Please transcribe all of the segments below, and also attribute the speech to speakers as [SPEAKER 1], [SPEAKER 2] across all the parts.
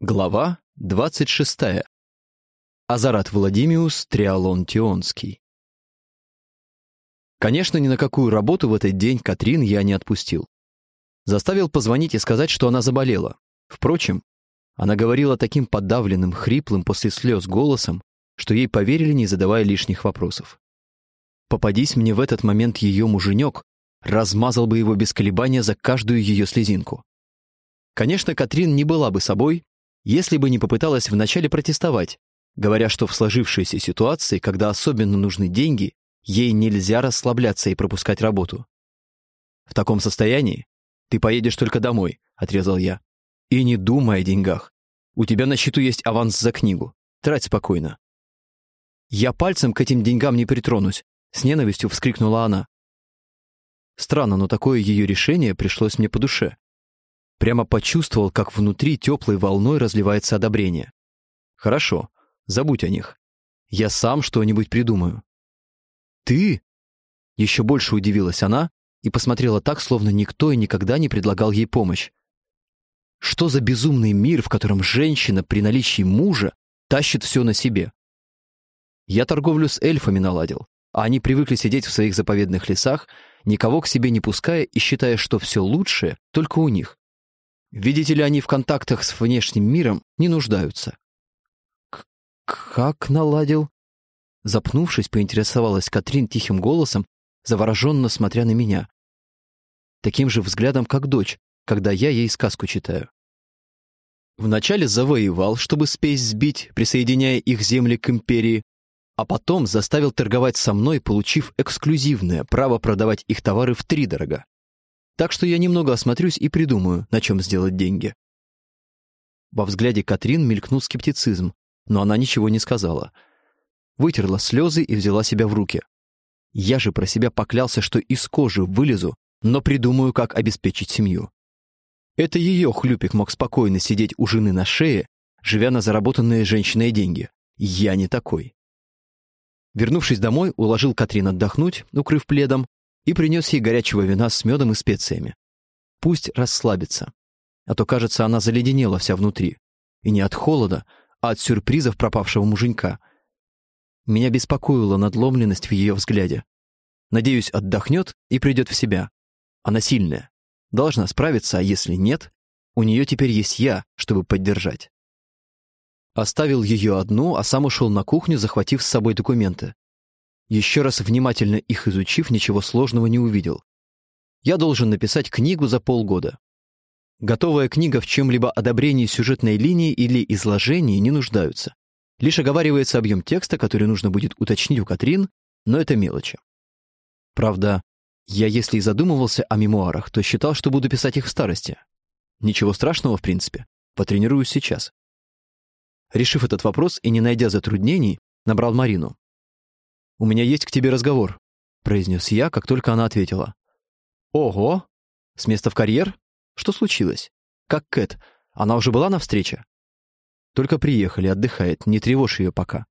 [SPEAKER 1] Глава 26. Азарат Владимиус Триалон Тионский. Конечно, ни на какую работу в этот день Катрин я не отпустил. Заставил позвонить и сказать, что она заболела. Впрочем, она говорила таким подавленным, хриплым после слез голосом, что ей поверили, не задавая лишних вопросов. Попадись мне в этот момент ее муженек, размазал бы его без колебания за каждую ее слезинку. Конечно, Катрин не была бы собой, если бы не попыталась вначале протестовать, говоря, что в сложившейся ситуации, когда особенно нужны деньги, ей нельзя расслабляться и пропускать работу. «В таком состоянии ты поедешь только домой», — отрезал я. «И не думай о деньгах. У тебя на счету есть аванс за книгу. Трать спокойно». «Я пальцем к этим деньгам не притронусь», — с ненавистью вскрикнула она. Странно, но такое ее решение пришлось мне по душе. Прямо почувствовал, как внутри теплой волной разливается одобрение. Хорошо, забудь о них. Я сам что-нибудь придумаю. Ты? Еще больше удивилась она и посмотрела так, словно никто и никогда не предлагал ей помощь. Что за безумный мир, в котором женщина при наличии мужа тащит все на себе? Я торговлю с эльфами наладил, а они привыкли сидеть в своих заповедных лесах, никого к себе не пуская и считая, что все лучшее только у них. Видите ли, они в контактах с внешним миром не нуждаются. «Как наладил?» Запнувшись, поинтересовалась Катрин тихим голосом, завороженно смотря на меня. Таким же взглядом, как дочь, когда я ей сказку читаю. Вначале завоевал, чтобы спесь сбить, присоединяя их земли к империи, а потом заставил торговать со мной, получив эксклюзивное право продавать их товары втридорога. Так что я немного осмотрюсь и придумаю, на чем сделать деньги. Во взгляде Катрин мелькнул скептицизм, но она ничего не сказала. Вытерла слезы и взяла себя в руки. Я же про себя поклялся, что из кожи вылезу, но придумаю, как обеспечить семью. Это ее хлюпик мог спокойно сидеть у жены на шее, живя на заработанные женщиной деньги. Я не такой. Вернувшись домой, уложил Катрин отдохнуть, укрыв пледом, и принес ей горячего вина с медом и специями. Пусть расслабится, а то, кажется, она заледенела вся внутри. И не от холода, а от сюрпризов пропавшего муженька. Меня беспокоила надломленность в ее взгляде. Надеюсь, отдохнет и придет в себя. Она сильная, должна справиться, а если нет, у нее теперь есть я, чтобы поддержать. Оставил ее одну, а сам ушел на кухню, захватив с собой документы. Еще раз внимательно их изучив, ничего сложного не увидел. Я должен написать книгу за полгода. Готовая книга в чем-либо одобрении сюжетной линии или изложении не нуждаются. Лишь оговаривается объем текста, который нужно будет уточнить у Катрин, но это мелочи. Правда, я если и задумывался о мемуарах, то считал, что буду писать их в старости. Ничего страшного, в принципе. Потренируюсь сейчас. Решив этот вопрос и не найдя затруднений, набрал Марину. «У меня есть к тебе разговор», — произнес я, как только она ответила. «Ого! С места в карьер? Что случилось? Как Кэт? Она уже была на встрече?» «Только приехали, отдыхает, не тревожь ее пока».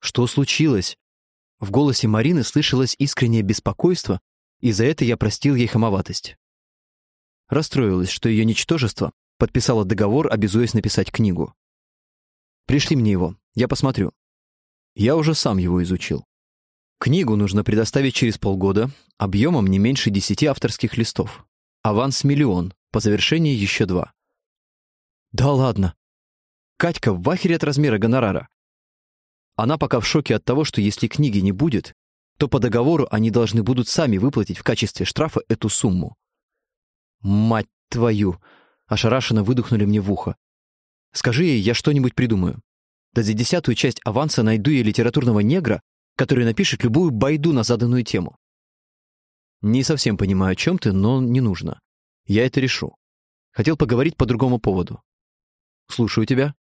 [SPEAKER 1] «Что случилось?» В голосе Марины слышалось искреннее беспокойство, и за это я простил ей хамоватость. Расстроилась, что ее ничтожество подписало договор, обязуясь написать книгу. «Пришли мне его, я посмотрю». Я уже сам его изучил. Книгу нужно предоставить через полгода, объемом не меньше десяти авторских листов. Аванс миллион, по завершении еще два. Да ладно. Катька в вахере от размера гонорара. Она пока в шоке от того, что если книги не будет, то по договору они должны будут сами выплатить в качестве штрафа эту сумму. Мать твою! Ошарашенно выдохнули мне в ухо. Скажи ей, я что-нибудь придумаю. Да за десятую часть аванса найду я литературного негра, который напишет любую байду на заданную тему. Не совсем понимаю, о чем ты, но не нужно. Я это решу. Хотел поговорить по другому поводу. Слушаю тебя.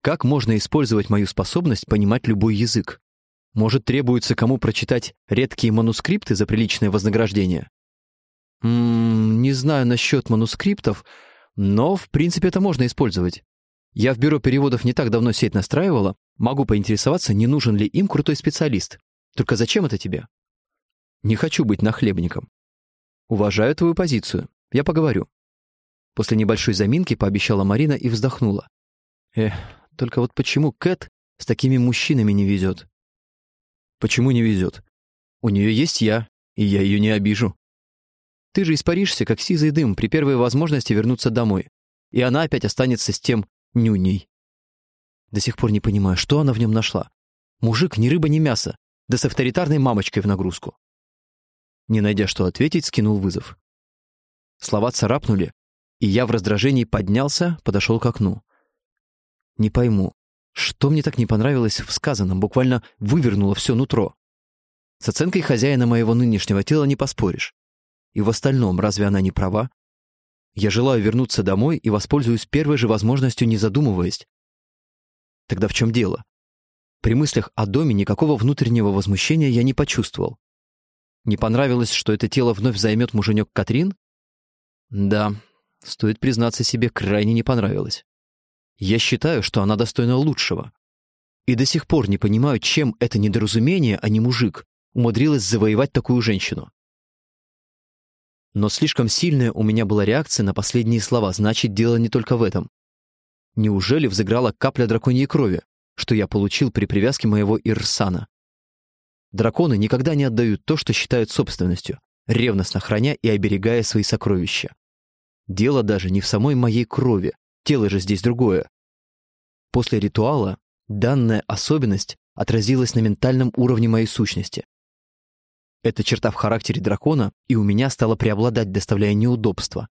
[SPEAKER 1] Как можно использовать мою способность понимать любой язык? Может, требуется кому прочитать редкие манускрипты за приличное вознаграждение? М -м, не знаю насчет манускриптов, но, в принципе, это можно использовать. Я в бюро переводов не так давно сеть настраивала, могу поинтересоваться, не нужен ли им крутой специалист. Только зачем это тебе? Не хочу быть нахлебником. Уважаю твою позицию. Я поговорю. После небольшой заминки пообещала Марина и вздохнула. Эх, только вот почему Кэт с такими мужчинами не везет? Почему не везет? У нее есть я, и я ее не обижу. Ты же испаришься, как сизый дым, при первой возможности вернуться домой. И она опять останется с тем нюней. До сих пор не понимаю, что она в нем нашла. Мужик ни рыба, ни мясо, да с авторитарной мамочкой в нагрузку. Не найдя что ответить, скинул вызов. Слова царапнули, и я в раздражении поднялся, подошел к окну. Не пойму, что мне так не понравилось в сказанном, буквально вывернуло все нутро. С оценкой хозяина моего нынешнего тела не поспоришь. И в остальном, разве она не права? Я желаю вернуться домой и воспользуюсь первой же возможностью, не задумываясь. Тогда в чем дело? При мыслях о доме никакого внутреннего возмущения я не почувствовал. Не понравилось, что это тело вновь займет муженек Катрин? Да, стоит признаться себе, крайне не понравилось. Я считаю, что она достойна лучшего. И до сих пор не понимаю, чем это недоразумение, а не мужик, умудрилось завоевать такую женщину. Но слишком сильная у меня была реакция на последние слова, значит, дело не только в этом. Неужели взыграла капля драконьей крови, что я получил при привязке моего Ирсана? Драконы никогда не отдают то, что считают собственностью, ревностно храня и оберегая свои сокровища. Дело даже не в самой моей крови, тело же здесь другое. После ритуала данная особенность отразилась на ментальном уровне моей сущности. Эта черта в характере дракона и у меня стала преобладать, доставляя неудобства.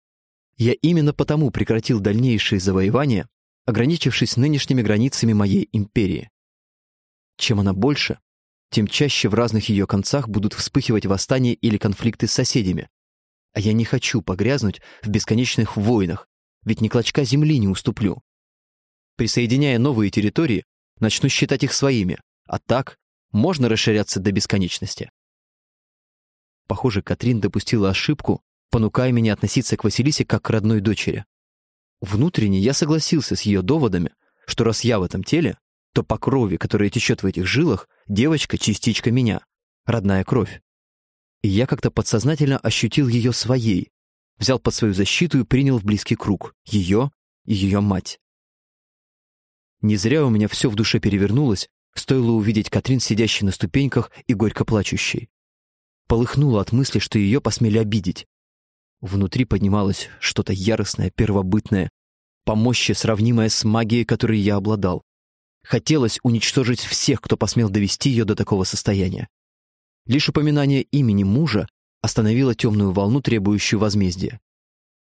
[SPEAKER 1] Я именно потому прекратил дальнейшие завоевания, ограничившись нынешними границами моей империи. Чем она больше, тем чаще в разных ее концах будут вспыхивать восстания или конфликты с соседями. А я не хочу погрязнуть в бесконечных войнах, ведь ни клочка земли не уступлю. Присоединяя новые территории, начну считать их своими, а так можно расширяться до бесконечности. Похоже, Катрин допустила ошибку, понукая меня относиться к Василисе как к родной дочери. Внутренне я согласился с ее доводами, что раз я в этом теле, то по крови, которая течет в этих жилах, девочка — частичка меня, родная кровь. И я как-то подсознательно ощутил ее своей, взял под свою защиту и принял в близкий круг ее и ее мать. Не зря у меня все в душе перевернулось, стоило увидеть Катрин, сидящей на ступеньках и горько плачущей полыхнуло от мысли, что ее посмели обидеть. Внутри поднималось что-то яростное, первобытное, по мощи сравнимое с магией, которой я обладал. Хотелось уничтожить всех, кто посмел довести ее до такого состояния. Лишь упоминание имени мужа остановило темную волну, требующую возмездия.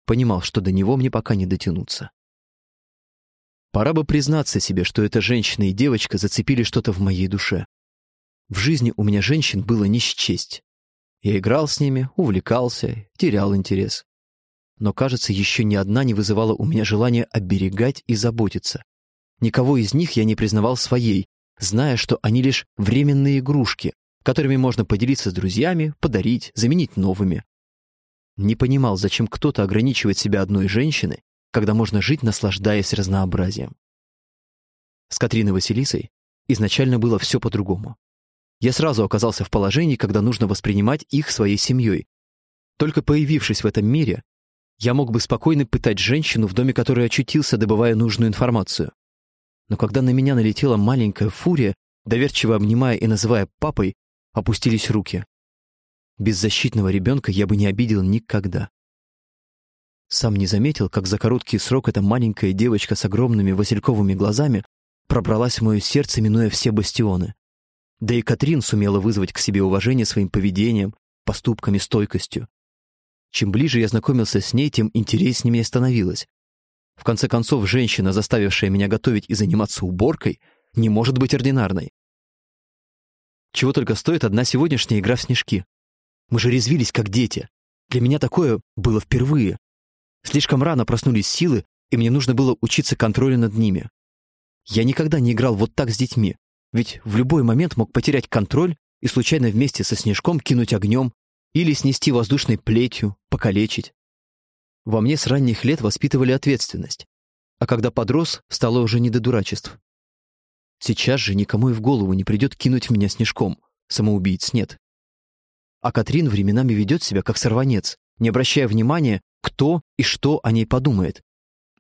[SPEAKER 1] Понимал, что до него мне пока не дотянуться. Пора бы признаться себе, что эта женщина и девочка зацепили что-то в моей душе. В жизни у меня женщин было не счесть. Я играл с ними, увлекался, терял интерес. Но, кажется, еще ни одна не вызывала у меня желания оберегать и заботиться. Никого из них я не признавал своей, зная, что они лишь временные игрушки, которыми можно поделиться с друзьями, подарить, заменить новыми. Не понимал, зачем кто-то ограничивает себя одной женщиной, когда можно жить, наслаждаясь разнообразием. С Катриной Василисой изначально было все по-другому. Я сразу оказался в положении, когда нужно воспринимать их своей семьей. Только появившись в этом мире, я мог бы спокойно пытать женщину, в доме которой очутился, добывая нужную информацию. Но когда на меня налетела маленькая фурия, доверчиво обнимая и называя папой, опустились руки. Беззащитного ребенка я бы не обидел никогда. Сам не заметил, как за короткий срок эта маленькая девочка с огромными васильковыми глазами пробралась в мое сердце, минуя все бастионы. Да и Катрин сумела вызвать к себе уважение своим поведением, поступками, стойкостью. Чем ближе я знакомился с ней, тем интереснее мне становилось. В конце концов, женщина, заставившая меня готовить и заниматься уборкой, не может быть ординарной. Чего только стоит одна сегодняшняя игра в снежки. Мы же резвились, как дети. Для меня такое было впервые. Слишком рано проснулись силы, и мне нужно было учиться контролю над ними. Я никогда не играл вот так с детьми. Ведь в любой момент мог потерять контроль и случайно вместе со снежком кинуть огнем или снести воздушной плетью, покалечить. Во мне с ранних лет воспитывали ответственность, а когда подрос, стало уже не до дурачеств. Сейчас же никому и в голову не придет кинуть меня снежком, самоубийц нет. А Катрин временами ведет себя как сорванец, не обращая внимания кто и что о ней подумает.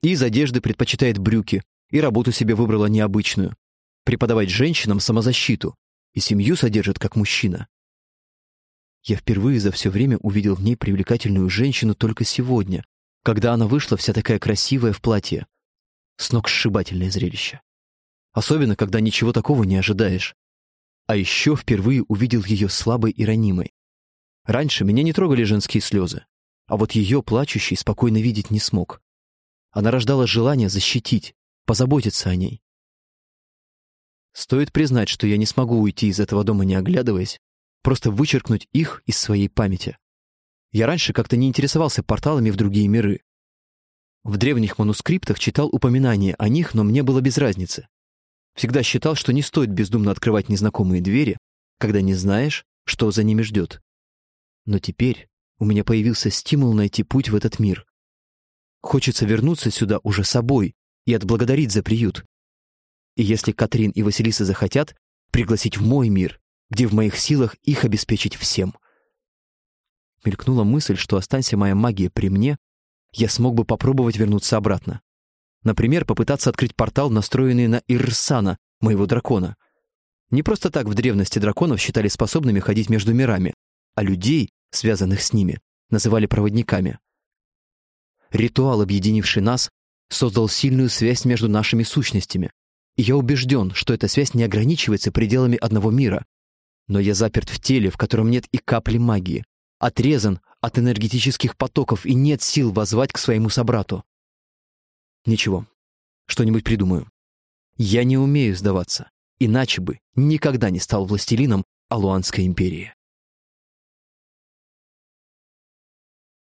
[SPEAKER 1] И из одежды предпочитает брюки, и работу себе выбрала необычную. Преподавать женщинам самозащиту, и семью содержит как мужчина. Я впервые за все время увидел в ней привлекательную женщину только сегодня, когда она вышла вся такая красивая в платье. Сногсшибательное зрелище. Особенно, когда ничего такого не ожидаешь. А еще впервые увидел ее слабой и ранимой. Раньше меня не трогали женские слезы, а вот ее плачущей спокойно видеть не смог. Она рождала желание защитить, позаботиться о ней. Стоит признать, что я не смогу уйти из этого дома не оглядываясь, просто вычеркнуть их из своей памяти. Я раньше как-то не интересовался порталами в другие миры. В древних манускриптах читал упоминания о них, но мне было без разницы. Всегда считал, что не стоит бездумно открывать незнакомые двери, когда не знаешь, что за ними ждет. Но теперь у меня появился стимул найти путь в этот мир. Хочется вернуться сюда уже собой и отблагодарить за приют. И если Катрин и Василиса захотят, пригласить в мой мир, где в моих силах их обеспечить всем. Мелькнула мысль, что останься моя магия при мне, я смог бы попробовать вернуться обратно. Например, попытаться открыть портал, настроенный на Ирсана, моего дракона. Не просто так в древности драконов считали способными ходить между мирами, а людей, связанных с ними, называли проводниками. Ритуал, объединивший нас, создал сильную связь между нашими сущностями, я убежден, что эта связь не ограничивается пределами одного мира. Но я заперт в теле, в котором нет и капли магии, отрезан от энергетических потоков и нет сил возвать к своему собрату. Ничего, что-нибудь придумаю. Я не умею сдаваться, иначе бы никогда не стал властелином Алуанской империи.